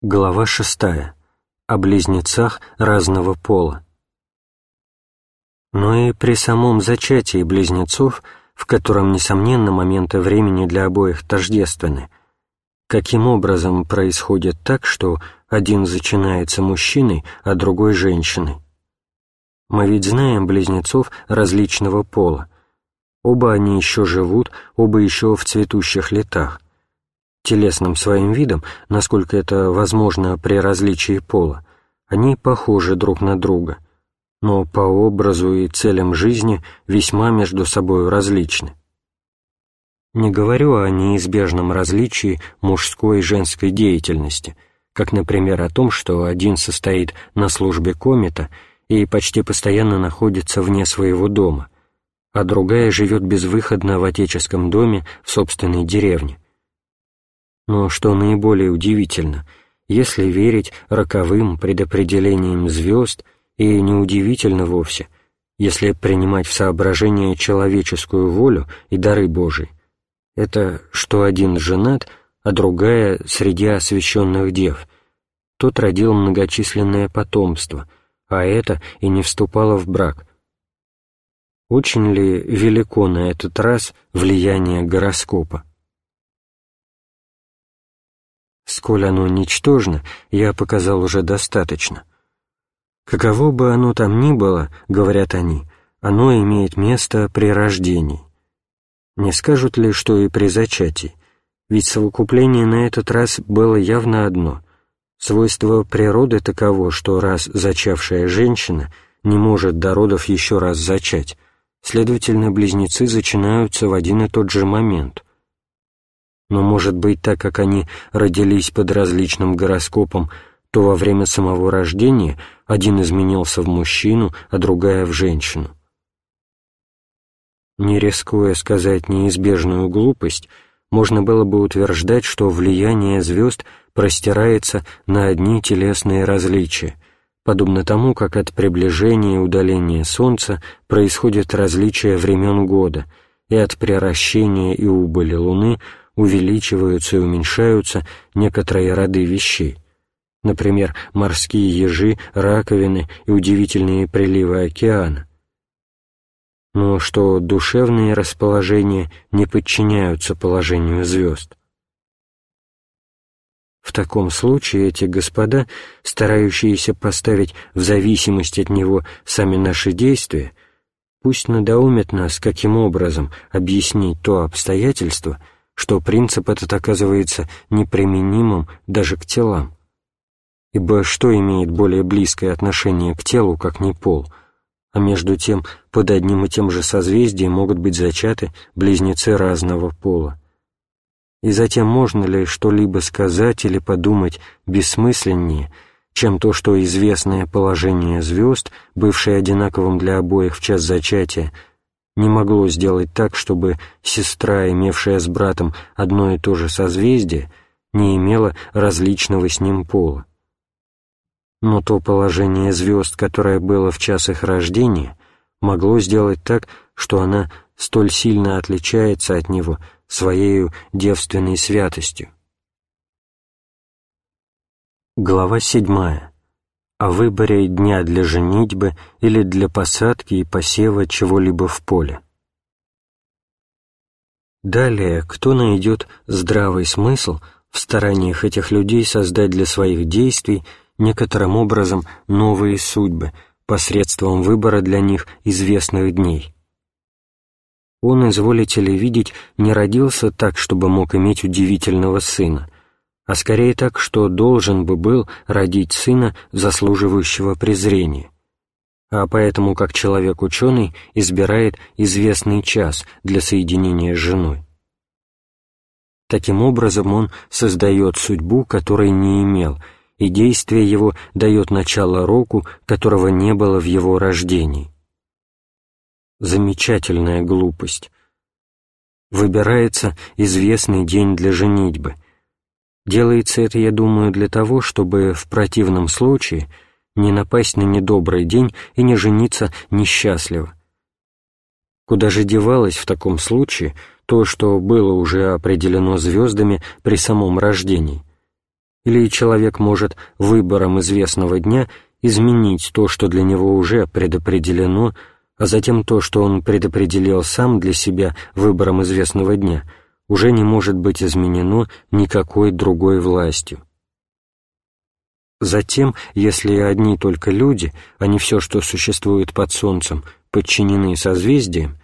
Глава шестая. О близнецах разного пола. Но и при самом зачатии близнецов, в котором, несомненно, моменты времени для обоих тождественны, каким образом происходит так, что один зачинается мужчиной, а другой — женщиной? Мы ведь знаем близнецов различного пола. Оба они еще живут, оба еще в цветущих летах — телесным своим видом, насколько это возможно при различии пола, они похожи друг на друга, но по образу и целям жизни весьма между собой различны. Не говорю о неизбежном различии мужской и женской деятельности, как, например, о том, что один состоит на службе комета и почти постоянно находится вне своего дома, а другая живет безвыходно в отеческом доме в собственной деревне – но что наиболее удивительно, если верить роковым предопределениям звезд, и неудивительно вовсе, если принимать в соображение человеческую волю и дары Божии, это что один женат, а другая среди освященных дев. Тот родил многочисленное потомство, а это и не вступало в брак. Очень ли велико на этот раз влияние гороскопа? Сколь оно ничтожно, я показал уже достаточно. Каково бы оно там ни было, говорят они, оно имеет место при рождении. Не скажут ли, что и при зачатии? Ведь совокупление на этот раз было явно одно. Свойство природы таково, что раз зачавшая женщина не может до родов еще раз зачать, следовательно, близнецы зачинаются в один и тот же момент — но, может быть, так как они родились под различным гороскопом, то во время самого рождения один изменился в мужчину, а другая — в женщину. Не рискуя сказать неизбежную глупость, можно было бы утверждать, что влияние звезд простирается на одни телесные различия, подобно тому, как от приближения и удаления Солнца происходит различие времен года, и от приращения и убыли Луны — увеличиваются и уменьшаются некоторые роды вещей, например, морские ежи, раковины и удивительные приливы океана. Но что душевные расположения не подчиняются положению звезд. В таком случае эти господа, старающиеся поставить в зависимость от него сами наши действия, пусть надоумят нас, каким образом объяснить то обстоятельство, что принцип этот оказывается неприменимым даже к телам. Ибо что имеет более близкое отношение к телу, как не пол, а между тем под одним и тем же созвездием могут быть зачаты близнецы разного пола. И затем можно ли что-либо сказать или подумать бессмысленнее, чем то, что известное положение звезд, бывшее одинаковым для обоих в час зачатия, не могло сделать так, чтобы сестра, имевшая с братом одно и то же созвездие, не имела различного с ним пола. Но то положение звезд, которое было в час их рождения, могло сделать так, что она столь сильно отличается от него своей девственной святостью. Глава седьмая о выборе дня для женитьбы или для посадки и посева чего-либо в поле. Далее, кто найдет здравый смысл в стараниях этих людей создать для своих действий некоторым образом новые судьбы посредством выбора для них известных дней? Он, изволите ли видеть, не родился так, чтобы мог иметь удивительного сына — а скорее так, что должен бы был родить сына, заслуживающего презрения. А поэтому, как человек-ученый, избирает известный час для соединения с женой. Таким образом, он создает судьбу, которой не имел, и действие его дает начало року, которого не было в его рождении. Замечательная глупость. Выбирается известный день для женитьбы — Делается это, я думаю, для того, чтобы в противном случае не напасть на недобрый день и не жениться несчастливо. Куда же девалось в таком случае то, что было уже определено звездами при самом рождении? или человек может выбором известного дня изменить то, что для него уже предопределено, а затем то, что он предопределил сам для себя выбором известного дня, уже не может быть изменено никакой другой властью. Затем, если одни только люди, а не все, что существует под солнцем, подчинены созвездиям,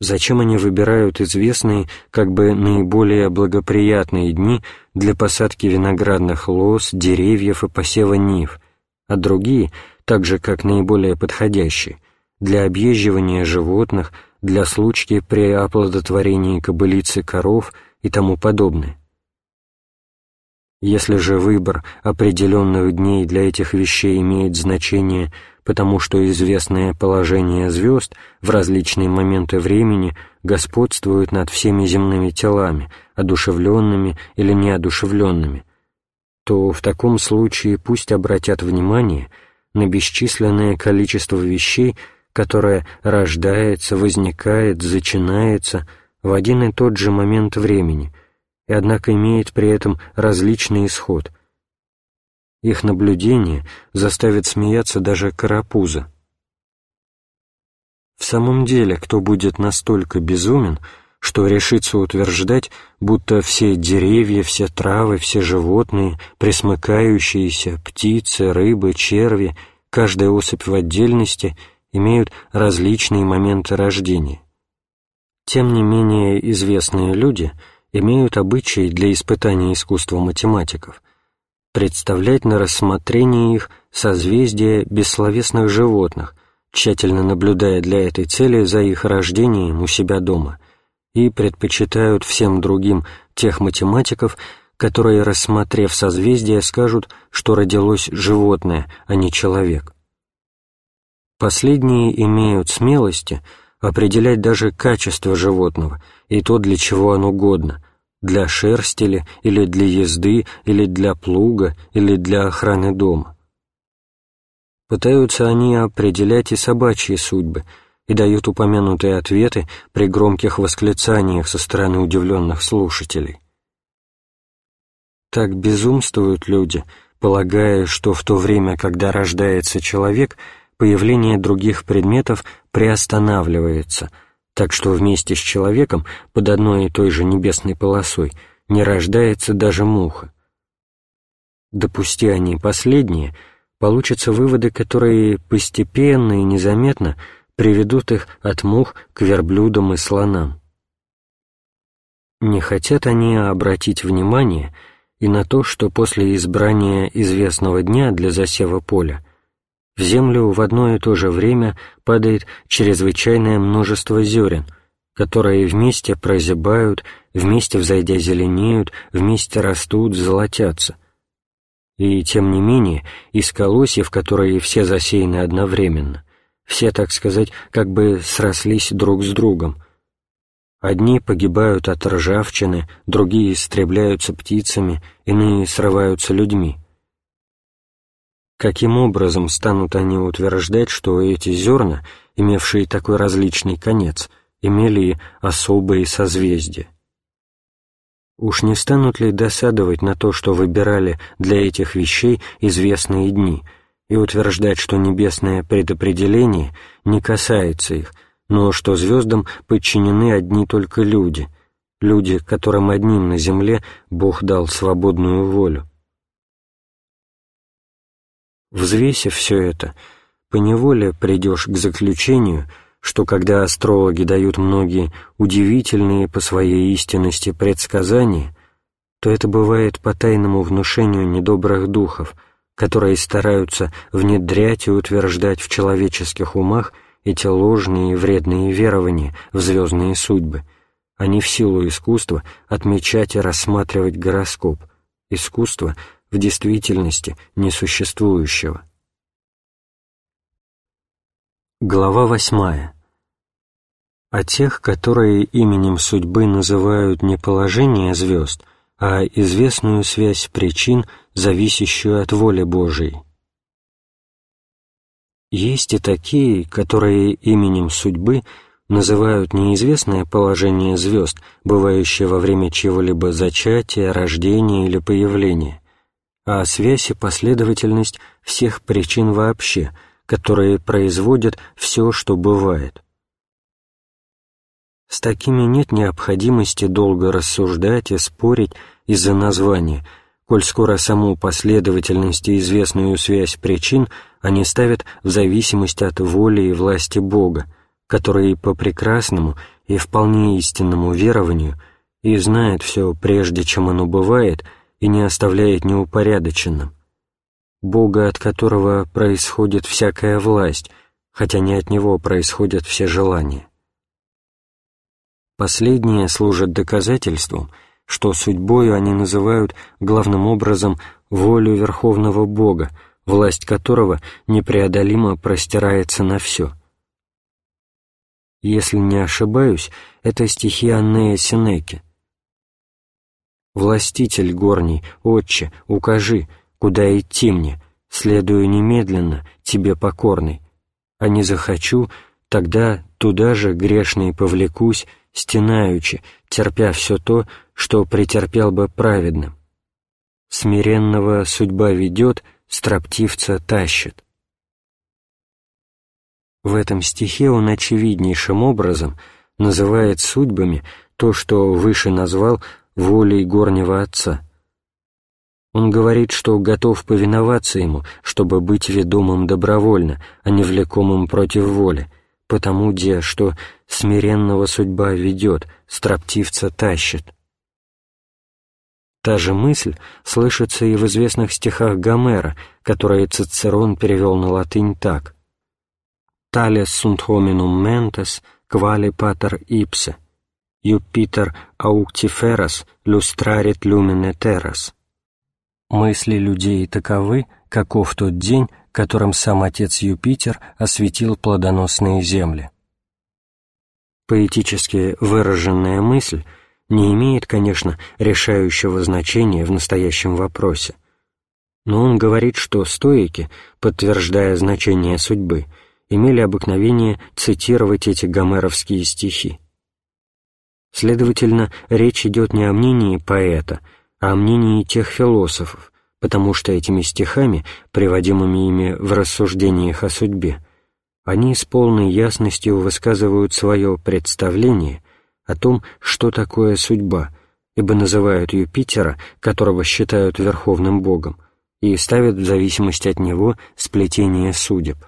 зачем они выбирают известные, как бы наиболее благоприятные дни для посадки виноградных лоз, деревьев и посева нив, а другие, так же как наиболее подходящие, для объезживания животных, для случки при оплодотворении кобылицы коров и тому подобное. Если же выбор определенных дней для этих вещей имеет значение, потому что известное положение звезд в различные моменты времени господствует над всеми земными телами, одушевленными или неодушевленными, то в таком случае пусть обратят внимание на бесчисленное количество вещей, которое рождается, возникает, зачинается в один и тот же момент времени – и однако имеет при этом различный исход. Их наблюдение заставит смеяться даже карапуза. В самом деле, кто будет настолько безумен, что решится утверждать, будто все деревья, все травы, все животные, пресмыкающиеся, птицы, рыбы, черви, каждая особь в отдельности имеют различные моменты рождения. Тем не менее известные люди — имеют обычай для испытания искусства математиков представлять на рассмотрение их созвездия бессловесных животных, тщательно наблюдая для этой цели за их рождением у себя дома, и предпочитают всем другим тех математиков, которые, рассмотрев созвездия, скажут, что родилось животное, а не человек. Последние имеют смелости – определять даже качество животного и то, для чего оно годно, для шерсти ли, или для езды, или для плуга, или для охраны дома. Пытаются они определять и собачьи судьбы и дают упомянутые ответы при громких восклицаниях со стороны удивленных слушателей. Так безумствуют люди, полагая, что в то время, когда рождается человек – появление других предметов приостанавливается, так что вместе с человеком под одной и той же небесной полосой не рождается даже муха. Допусти они последние, получатся выводы, которые постепенно и незаметно приведут их от мух к верблюдам и слонам. Не хотят они обратить внимание и на то, что после избрания известного дня для засева поля в землю в одно и то же время падает чрезвычайное множество зерен, которые вместе прозябают, вместе взойдя зеленеют, вместе растут, золотятся. И тем не менее, из колосьев, которые все засеяны одновременно, все, так сказать, как бы срослись друг с другом. Одни погибают от ржавчины, другие истребляются птицами, иные срываются людьми. Каким образом станут они утверждать, что эти зерна, имевшие такой различный конец, имели особые созвездия? Уж не станут ли досадовать на то, что выбирали для этих вещей известные дни, и утверждать, что небесное предопределение не касается их, но что звездам подчинены одни только люди, люди, которым одним на земле Бог дал свободную волю? Взвесив все это, поневоле придешь к заключению, что когда астрологи дают многие удивительные по своей истинности предсказания, то это бывает по тайному внушению недобрых духов, которые стараются внедрять и утверждать в человеческих умах эти ложные и вредные верования в звездные судьбы, а не в силу искусства отмечать и рассматривать гороскоп, искусство — в действительности несуществующего. Глава восьмая. О тех, которые именем судьбы называют не положение звезд, а известную связь причин, зависящую от воли Божией. Есть и такие, которые именем судьбы называют неизвестное положение звезд, бывающее во время чего-либо зачатия, рождения или появления, а связь и последовательность всех причин вообще, которые производят все, что бывает. С такими нет необходимости долго рассуждать и спорить из-за названия, коль скоро саму последовательность и известную связь причин они ставят в зависимость от воли и власти Бога, который по прекрасному и вполне истинному верованию и знает все прежде, чем оно бывает, и не оставляет неупорядоченным. Бога, от которого происходит всякая власть, хотя не от Него происходят все желания. Последнее служит доказательством, что судьбою они называют главным образом волю Верховного Бога, власть которого непреодолимо простирается на все. Если не ошибаюсь, это стихи Аннея Синеки. «Властитель горний, отче, укажи, куда идти мне, следую немедленно, тебе покорный, а не захочу, тогда туда же грешный повлекусь, стенаючи, терпя все то, что претерпел бы праведным. Смиренного судьба ведет, строптивца тащит. В этом стихе он очевиднейшим образом называет судьбами то, что выше назвал волей горнего отца. Он говорит, что готов повиноваться ему, чтобы быть ведомым добровольно, а не влекомым против воли, потому, где, что смиренного судьба ведет, строптивца тащит. Та же мысль слышится и в известных стихах Гомера, которые Цицерон перевел на латынь так «Талес sunt hominum mentes, quale pater ipse, Юпитер auctiferas lustrarit lumine terras». Мысли людей таковы, каков тот день, которым сам отец Юпитер осветил плодоносные земли. Поэтически выраженная мысль — не имеет, конечно, решающего значения в настоящем вопросе. Но он говорит, что стоики, подтверждая значение судьбы, имели обыкновение цитировать эти гомеровские стихи. Следовательно, речь идет не о мнении поэта, а о мнении тех философов, потому что этими стихами, приводимыми ими в рассуждениях о судьбе, они с полной ясностью высказывают свое представление о том, что такое судьба, ибо называют Юпитера, которого считают верховным богом, и ставят в зависимости от него сплетение судеб.